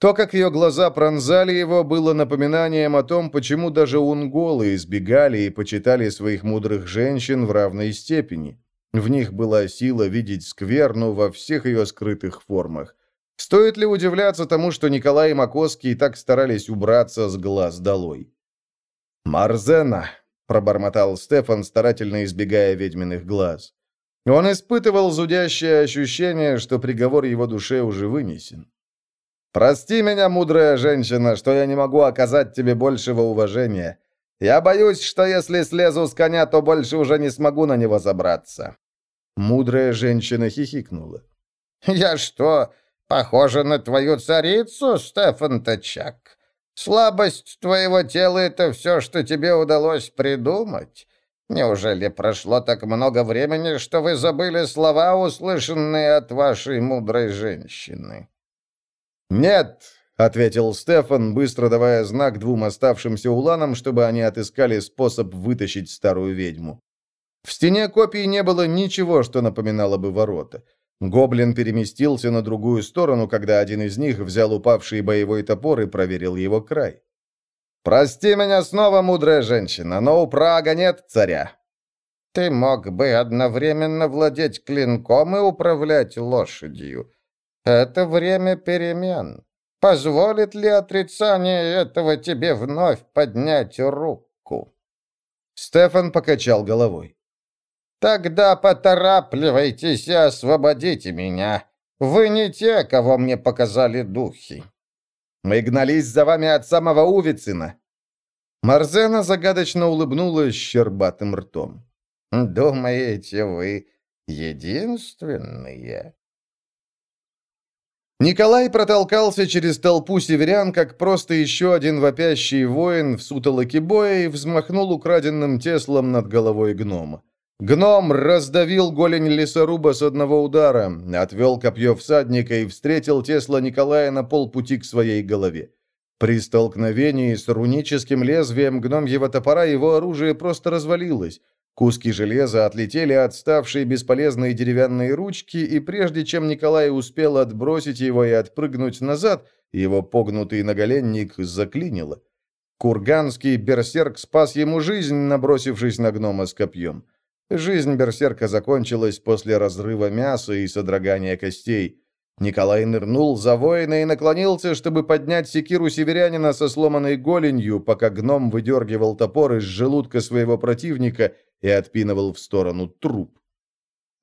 Speaker 1: То, как ее глаза пронзали его, было напоминанием о том, почему даже унголы избегали и почитали своих мудрых женщин в равной степени. В них была сила видеть скверну во всех ее скрытых формах. Стоит ли удивляться тому, что Николай и Макоский так старались убраться с глаз долой? «Марзена», — пробормотал Стефан, старательно избегая ведьминых глаз. Он испытывал зудящее ощущение, что приговор его душе уже вынесен. «Прости меня, мудрая женщина, что я не могу оказать тебе большего уважения. Я боюсь, что если слезу с коня, то больше уже не смогу на него забраться». Мудрая женщина хихикнула.
Speaker 5: «Я что, похожа на твою царицу, Стефан Тачак? Слабость твоего тела — это все, что тебе удалось придумать? Неужели прошло так много времени, что вы забыли слова, услышанные от вашей мудрой женщины?»
Speaker 1: «Нет», — ответил Стефан, быстро давая знак двум оставшимся уланам, чтобы они отыскали способ вытащить старую ведьму. В стене копии не было ничего, что напоминало бы ворота. Гоблин переместился на другую сторону, когда один из них взял упавший боевой топор и проверил его край. «Прости меня снова, мудрая женщина, но у Прага нет царя».
Speaker 5: «Ты мог бы одновременно владеть клинком и управлять лошадью. Это время перемен. Позволит ли отрицание этого тебе вновь поднять руку?»
Speaker 1: Стефан покачал головой.
Speaker 5: «Тогда поторапливайтесь и освободите меня. Вы не те, кого мне показали духи».
Speaker 1: «Мы гнались за вами от самого Увицина». Марзена загадочно улыбнулась щербатым ртом.
Speaker 5: «Думаете, вы единственные?»
Speaker 1: Николай протолкался через толпу северян, как просто еще один вопящий воин в сутолоке боя и взмахнул украденным теслом над головой гнома. Гном раздавил голень лесоруба с одного удара, отвел копье всадника и встретил Тесла Николая на полпути к своей голове. При столкновении с руническим лезвием гномьего топора его оружие просто развалилось. Куски железа отлетели от ставшей бесполезной деревянной ручки, и прежде чем Николай успел отбросить его и отпрыгнуть назад, его погнутый наголенник заклинило. Курганский берсерк спас ему жизнь, набросившись на гнома с копьем. Жизнь берсерка закончилась после разрыва мяса и содрогания костей. Николай нырнул за воина и наклонился, чтобы поднять секиру северянина со сломанной голенью, пока гном выдергивал топор из желудка своего противника и отпинывал в сторону труп.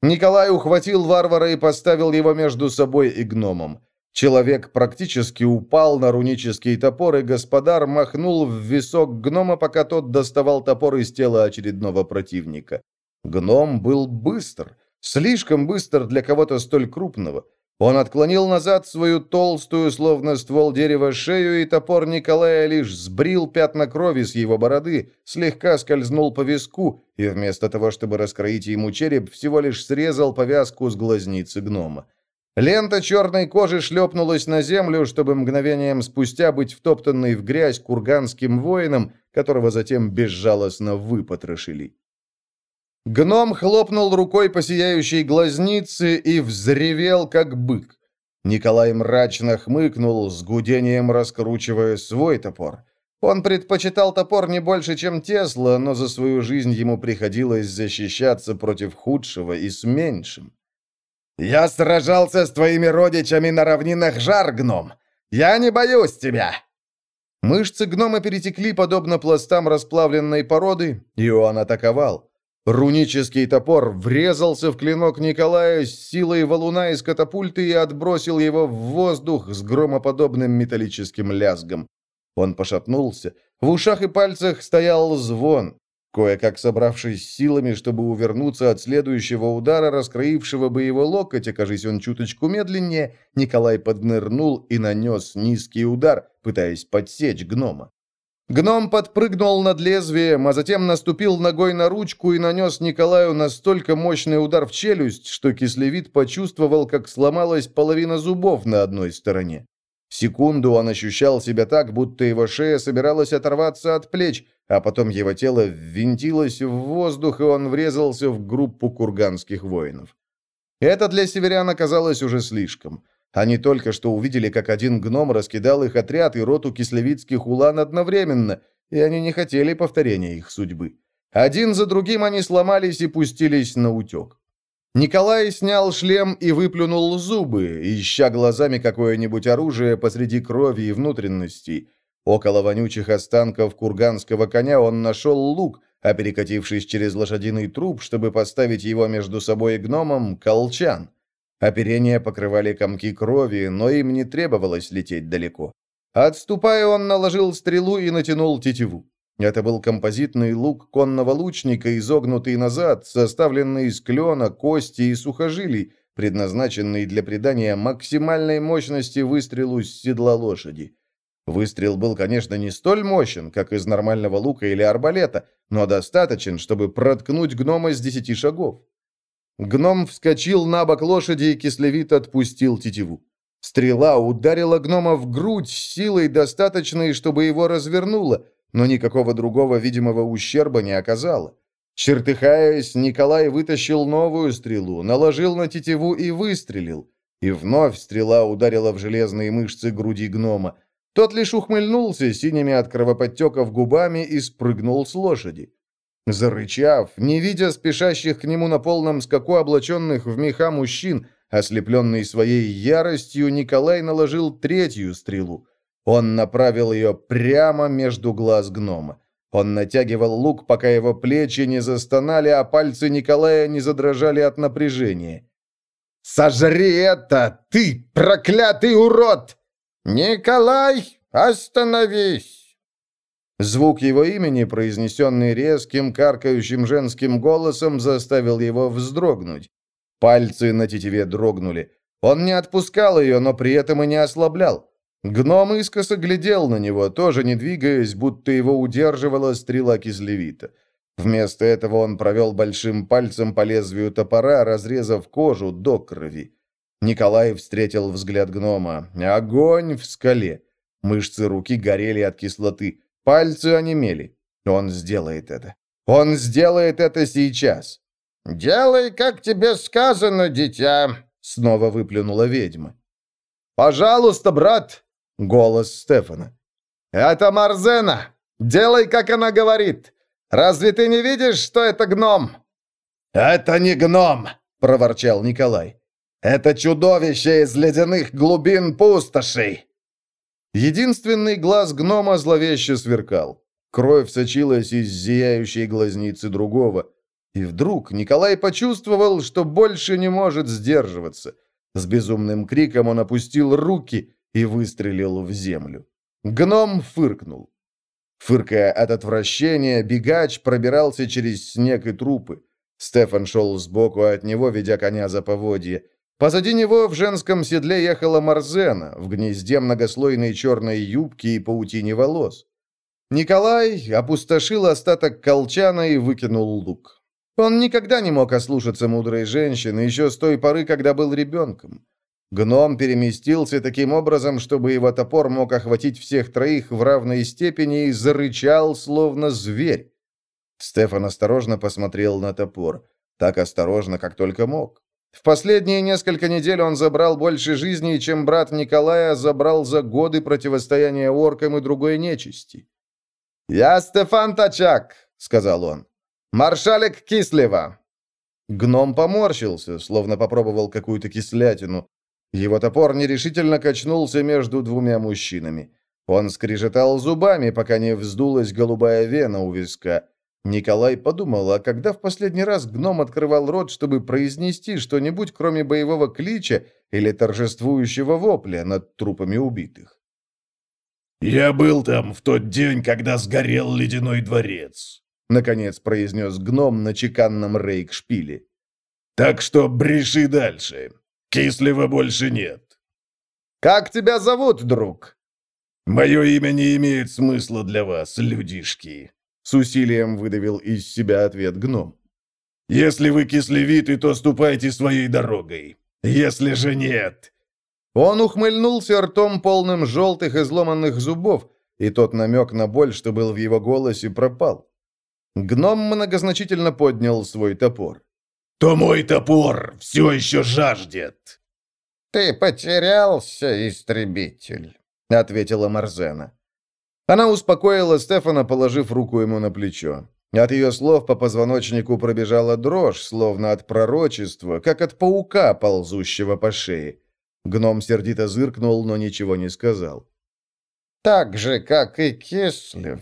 Speaker 1: Николай ухватил варвара и поставил его между собой и гномом. Человек практически упал на рунический топор, и господар махнул в висок гнома, пока тот доставал топор из тела очередного противника. Гном был быстр, слишком быстр для кого-то столь крупного. Он отклонил назад свою толстую, словно ствол дерева, шею, и топор Николая лишь сбрил пятна крови с его бороды, слегка скользнул по виску, и вместо того, чтобы раскроить ему череп, всего лишь срезал повязку с глазницы гнома. Лента черной кожи шлепнулась на землю, чтобы мгновением спустя быть втоптанной в грязь курганским воином, которого затем безжалостно выпотрошили. Гном хлопнул рукой по сияющей глазнице и взревел, как бык. Николай мрачно хмыкнул, с гудением раскручивая свой топор. Он предпочитал топор не больше, чем Тесла, но за свою жизнь ему приходилось защищаться против худшего и с меньшим. «Я сражался с твоими родичами на равнинах жар, гном! Я не боюсь тебя!» Мышцы гнома перетекли, подобно пластам расплавленной породы, и он атаковал. Рунический топор врезался в клинок Николая с силой валуна из катапульты и отбросил его в воздух с громоподобным металлическим лязгом. Он пошатнулся. В ушах и пальцах стоял звон. Кое-как собравшись силами, чтобы увернуться от следующего удара, раскроившего бы его локоть, окажись он чуточку медленнее, Николай поднырнул и нанес низкий удар, пытаясь подсечь гнома. Гном подпрыгнул над лезвием, а затем наступил ногой на ручку и нанес Николаю настолько мощный удар в челюсть, что кислевид почувствовал, как сломалась половина зубов на одной стороне. Секунду он ощущал себя так, будто его шея собиралась оторваться от плеч, а потом его тело ввинтилось в воздух, и он врезался в группу курганских воинов. Это для северян оказалось уже слишком. Они только что увидели, как один гном раскидал их отряд и роту кислевицких улан одновременно, и они не хотели повторения их судьбы. Один за другим они сломались и пустились на утек. Николай снял шлем и выплюнул зубы, ища глазами какое-нибудь оружие посреди крови и внутренностей. Около вонючих останков курганского коня он нашел лук, а перекатившись через лошадиный труп, чтобы поставить его между собой и гномом, колчан. Оперения покрывали комки крови, но им не требовалось лететь далеко. Отступая, он наложил стрелу и натянул тетиву. Это был композитный лук конного лучника, изогнутый назад, составленный из клена, кости и сухожилий, предназначенный для придания максимальной мощности выстрелу с седла лошади. Выстрел был, конечно, не столь мощен, как из нормального лука или арбалета, но достаточен, чтобы проткнуть гнома с десяти шагов. Гном вскочил на бок лошади и кислевит отпустил тетиву. Стрела ударила гнома в грудь силой достаточной, чтобы его развернуло, но никакого другого видимого ущерба не оказало. Чертыхаясь, Николай вытащил новую стрелу, наложил на тетиву и выстрелил. И вновь стрела ударила в железные мышцы груди гнома. Тот лишь ухмыльнулся синими от кровоподтеков губами и спрыгнул с лошади. Зарычав, не видя спешащих к нему на полном скаку облаченных в меха мужчин, ослепленный своей яростью, Николай наложил третью стрелу. Он направил ее прямо между глаз гнома. Он натягивал лук, пока его плечи не застонали, а пальцы Николая не задрожали от напряжения. «Сожри это, ты, проклятый урод!» «Николай, остановись!» Звук его имени, произнесенный резким, каркающим женским голосом, заставил его вздрогнуть. Пальцы на тетиве дрогнули. Он не отпускал ее, но при этом и не ослаблял. Гном искоса глядел на него, тоже не двигаясь, будто его удерживала стрела кизлевита. Вместо этого он провел большим пальцем по лезвию топора, разрезав кожу до крови. Николай встретил взгляд гнома. Огонь в скале. Мышцы руки горели от кислоты. Пальцы онемели. Он сделает это. Он сделает это сейчас. «Делай, как тебе сказано, дитя!» Снова выплюнула ведьма. «Пожалуйста, брат!» Голос Стефана. «Это Марзена! Делай, как она говорит! Разве ты не видишь, что это гном?» «Это не гном!» — проворчал Николай. Это чудовище из ледяных глубин пустошей!» Единственный глаз гнома зловеще сверкал. Кровь сочилась из зияющей глазницы другого. И вдруг Николай почувствовал, что больше не может сдерживаться. С безумным криком он опустил руки и выстрелил в землю. Гном фыркнул. Фыркая от отвращения, бегач пробирался через снег и трупы. Стефан шел сбоку от него, ведя коня за поводье. Позади него в женском седле ехала Марзена в гнезде многослойной черной юбки и паутине волос. Николай опустошил остаток колчана и выкинул лук. Он никогда не мог ослушаться мудрой женщины, еще с той поры, когда был ребенком. Гном переместился таким образом, чтобы его топор мог охватить всех троих в равной степени и зарычал, словно зверь. Стефан осторожно посмотрел на топор. Так осторожно, как только мог. В последние несколько недель он забрал больше жизней, чем брат Николая забрал за годы противостояния оркам и другой нечисти. «Я Стефан Тачак», — сказал он. «Маршалик Кислева». Гном поморщился, словно попробовал какую-то кислятину. Его топор нерешительно качнулся между двумя мужчинами. Он скрежетал зубами, пока не вздулась голубая вена у виска. Николай подумал, а когда в последний раз гном открывал рот, чтобы произнести что-нибудь, кроме боевого клича или торжествующего вопля над трупами убитых?
Speaker 3: «Я был там в тот день, когда сгорел ледяной дворец», — наконец произнес гном на чеканном рейк-шпиле. «Так что бреши дальше. Кислева больше нет».
Speaker 1: «Как тебя зовут, друг?»
Speaker 3: «Мое имя не имеет смысла для вас, людишки», — с усилием выдавил из себя ответ гном. «Если вы кислевиты, то ступайте своей дорогой. Если же нет...»
Speaker 1: Он ухмыльнулся ртом, полным желтых изломанных зубов, и тот намек на боль, что был в его голосе, пропал. Гном многозначительно поднял свой топор.
Speaker 3: «То мой топор все еще жаждет!»
Speaker 5: «Ты потерялся, истребитель», — ответила Марзена.
Speaker 1: Она успокоила Стефана, положив руку ему на плечо. От ее слов по позвоночнику пробежала дрожь, словно от пророчества, как от паука, ползущего по шее. Гном сердито зыркнул, но ничего не сказал.
Speaker 5: «Так же, как и Кислев.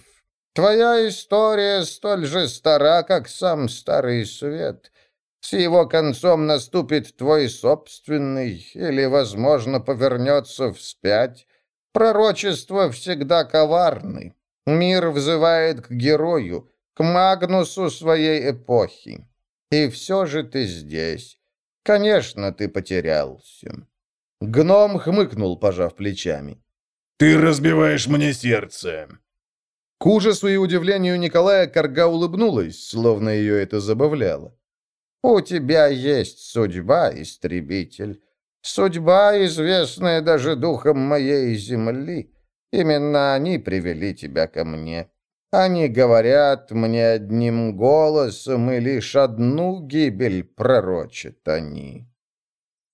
Speaker 5: Твоя история столь же стара, как сам Старый Свет. С его концом наступит твой собственный, или, возможно, повернется вспять. Пророчество всегда коварны. Мир взывает к герою, к Магнусу своей эпохи. И все же ты здесь. Конечно, ты потерялся.
Speaker 1: Гном хмыкнул, пожав плечами.
Speaker 3: «Ты разбиваешь мне сердце!»
Speaker 1: К ужасу и удивлению Николая Карга улыбнулась, словно ее это забавляло.
Speaker 5: «У тебя есть судьба, истребитель. Судьба, известная даже духом моей земли. Именно они привели тебя ко мне. Они говорят мне одним голосом, и лишь одну гибель пророчат они».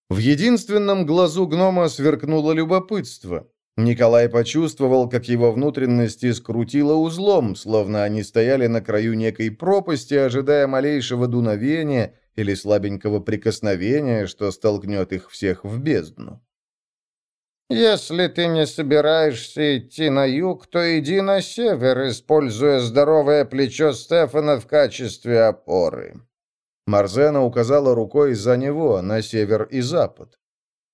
Speaker 1: В единственном глазу гнома сверкнуло любопытство. Николай почувствовал, как его внутренности скрутило узлом, словно они стояли на краю некой пропасти, ожидая малейшего дуновения или слабенького прикосновения, что столкнет их всех в бездну.
Speaker 5: «Если ты не собираешься идти на юг, то иди на север, используя здоровое плечо Стефана в качестве опоры»,
Speaker 1: Марзена указала рукой за него, на север и запад.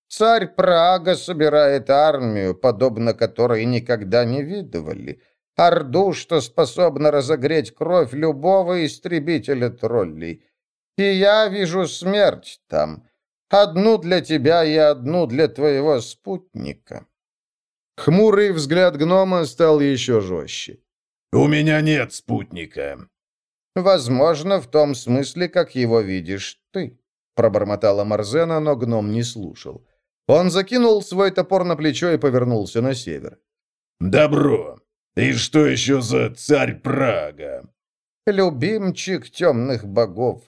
Speaker 5: «Царь Прага собирает армию, подобно которой никогда не видывали. Орду, что способна разогреть кровь любого истребителя троллей. И я вижу смерть там. Одну для тебя и одну для твоего спутника».
Speaker 1: Хмурый взгляд гнома стал еще жестче.
Speaker 3: «У меня нет спутника»,
Speaker 5: «Возможно, в том смысле, как его видишь ты», — пробормотала Марзена, но гном не слушал. Он закинул свой топор на плечо и повернулся на север.
Speaker 3: «Добро. И что еще за царь Прага?»
Speaker 5: «Любимчик темных богов.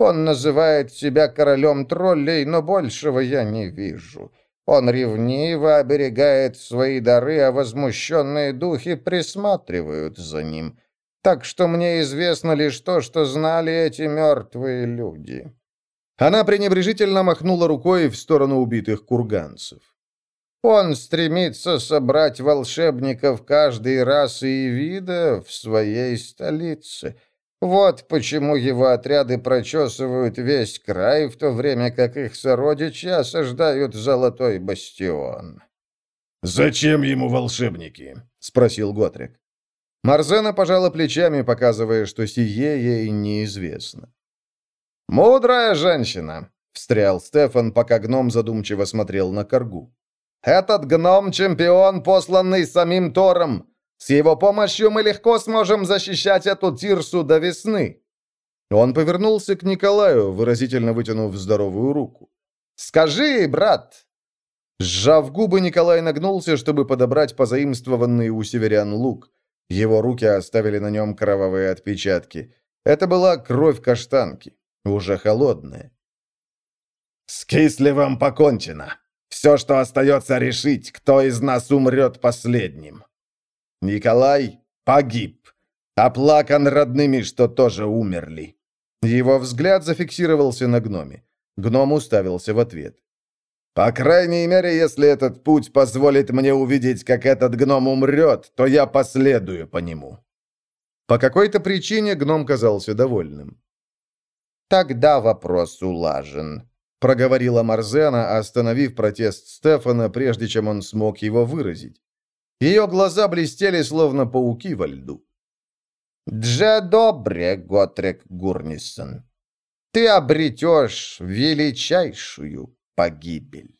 Speaker 5: Он называет себя королем троллей, но большего я не вижу. Он ревниво оберегает свои дары, а возмущенные духи присматривают за ним» так что мне известно лишь то, что знали эти мертвые люди».
Speaker 1: Она пренебрежительно махнула рукой в сторону убитых курганцев.
Speaker 5: «Он стремится собрать волшебников каждой расы и вида в своей столице. Вот почему его отряды прочесывают весь край, в то время как их сородичи осаждают Золотой Бастион».
Speaker 3: «Зачем ему волшебники?»
Speaker 1: — спросил Готрик. Марзена пожала плечами, показывая, что сие ей неизвестно. «Мудрая женщина!» — встрял Стефан, пока гном задумчиво смотрел на коргу. «Этот гном — чемпион, посланный самим Тором. С его помощью мы легко сможем защищать эту Тирсу до весны». Он повернулся к Николаю, выразительно вытянув здоровую руку. «Скажи, брат!» Сжав губы, Николай нагнулся, чтобы подобрать позаимствованный у северян лук. Его руки оставили на нем кровавые отпечатки. Это была кровь каштанки, уже холодная.
Speaker 3: С Кислевым покончено. Все, что остается решить, кто из нас умрет последним. Николай погиб. Оплакан родными, что тоже умерли.
Speaker 1: Его взгляд зафиксировался на гноме. Гном уставился в ответ.
Speaker 3: «По крайней мере, если этот путь позволит мне увидеть, как этот гном умрет, то я последую по нему».
Speaker 1: По какой-то причине гном казался довольным.
Speaker 5: «Тогда вопрос улажен», —
Speaker 1: проговорила Марзена, остановив протест Стефана, прежде чем он смог его выразить. Ее глаза блестели, словно пауки во льду.
Speaker 5: «Дже добре, Готрек Гурнисон, ты обретешь величайшую погибель».